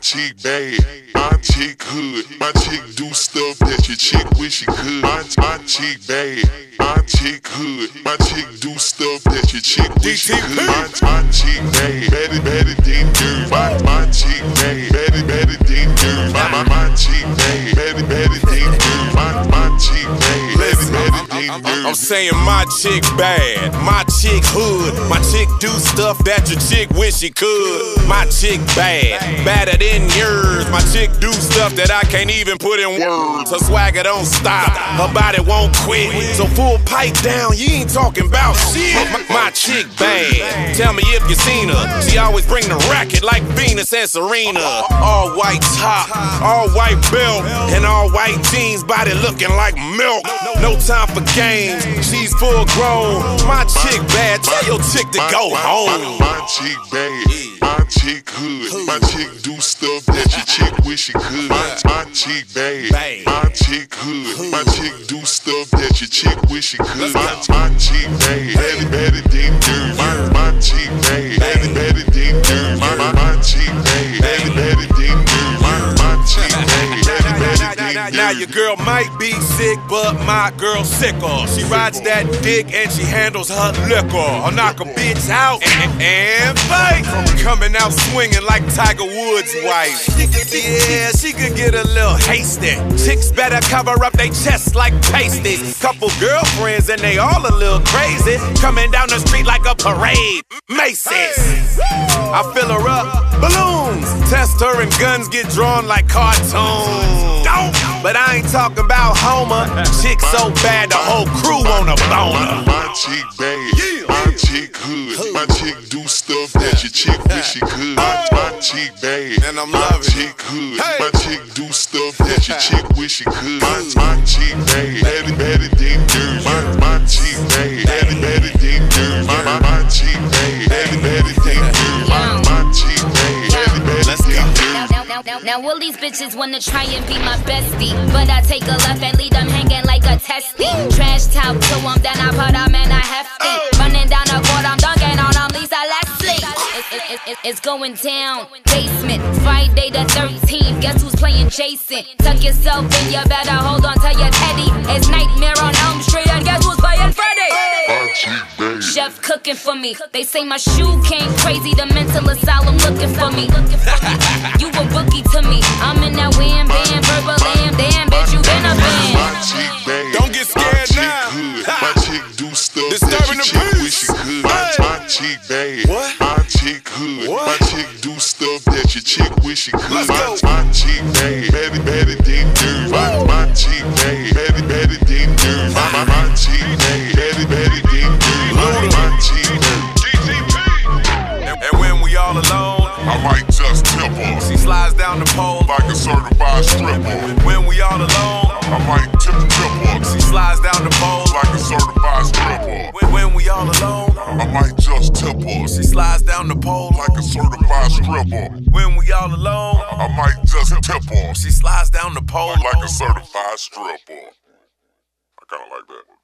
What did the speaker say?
chick bad, my chick hood. My chick do stuff that your chick wish she could. My, my chick bad, my chick hood. My chick do stuff that your chick wish she could. My, my chick bad, better, better than dirt. My, my chick bad, better, better than saying my chick bad, my chick hood, my chick do stuff that your chick wish she could. My chick bad, badder than yours. Chick do stuff that I can't even put in words. Her swagger don't stop, her body won't quit. So full pipe down, you ain't talking about shit. My, my chick bad, tell me if you seen her. She always bring the racket like Venus and Serena. All white top, all white belt, and all white jeans, body looking like milk. No time for games, she's full grown. My chick bad, tell your chick to go home. My chick bad, chick bad, my chick hood. My chick do stuff that your chick wish she could. My, my chick bad, better, better than dirt. My, my chick bad, better, your girl might be sick, but my girl sicker. She rides that dick and she handles her liquor. I'll knock a bitch out and, and fight. Coming out swinging like Tiger Woods' wife. Yeah, she could get a little hasty. Chicks better cover up their chests like pasties. Couple girlfriends and they all a little crazy. Coming down the street like a parade. Macy's. I fill her up, balloons. Test her and guns get drawn like cartoons. But I ain't talking about Homer. Chick so bad the whole crew on a boner. My chick bad, my chick hood. My chick do stuff that your chick wish she could. My, my chick bad, And I'm my loving it. chick hood. My chick do stuff that your chick wish she could. My, my chick bad, better, better than dirt. My, my chick Now, now, now, all these bitches wanna try and be my bestie. But I take a left and leave them hanging like a testy. Trash talk to them, then I put them in a hefty. Running down the court, I'm dunking on them, Lisa Leslie. It- it- it- it's going down. Basement, Friday the 13th. Guess who's playing Jason? Tuck yourself in, you better hold on to your teddy. It's Nightmare cooking for me. They say my shoe came crazy. The mental asylum looking for me. you a bookie to me. I'm in that wham bam, verbal lamb. Damn, bitch, you been a My band. chick bad. Don't get scared chick now. Hood. My chick do stuff Disturbing that the your chick peace. wish she could. My, Hey. my chick bad. What? My chick hood. What? My chick do stuff that your chick wish she could. Let's my, go. my chick bad. Better, better than dirt. My, my certified stripper. When we all alone, I might tip tip her she slides down the pole. like a certified stripper. When, when we all alone, I might just tip her she slides down the pole. like a certified stripper. When we all alone, I might just tip her she slides down the pole. like a certified stripper. I kinda like that.